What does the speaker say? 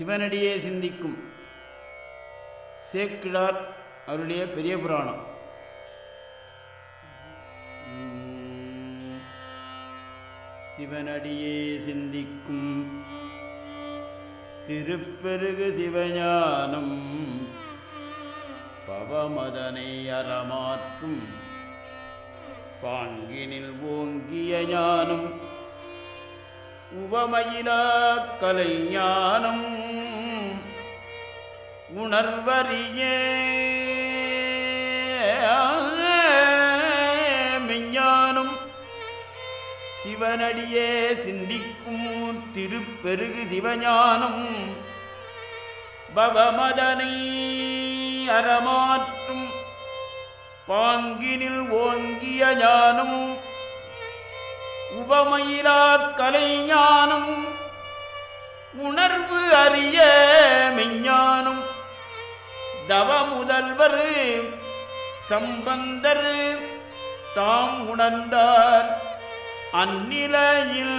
சிவனடியே சிந்திக்கும். சேக்கிழார் அவருடைய பெரிய புராணம். சிவனடியே சிந்திக்கும். திருப்பெருகு சிவஞானம். பவமதனை அறமாற்றும். பாங்கினில் ஓங்கிய ஞானம். உவமயிலா கலைஞானம். உணர்வறிய. மெஞ்ஞானம் சிவனடியே சிந்திக்கும் திருப்பெருகு சிவஞானம். பவமதனை அறமாற்றும் பாங்கினில் ஓங்கிய ஞானம். உபமயிலா கலைஞானம். உணர்வு அறிய மெஞ்ஞானம் தவ முதல்வர் சம்பந்தர் தாம் உணர்ந்தார் அந்நிலையில்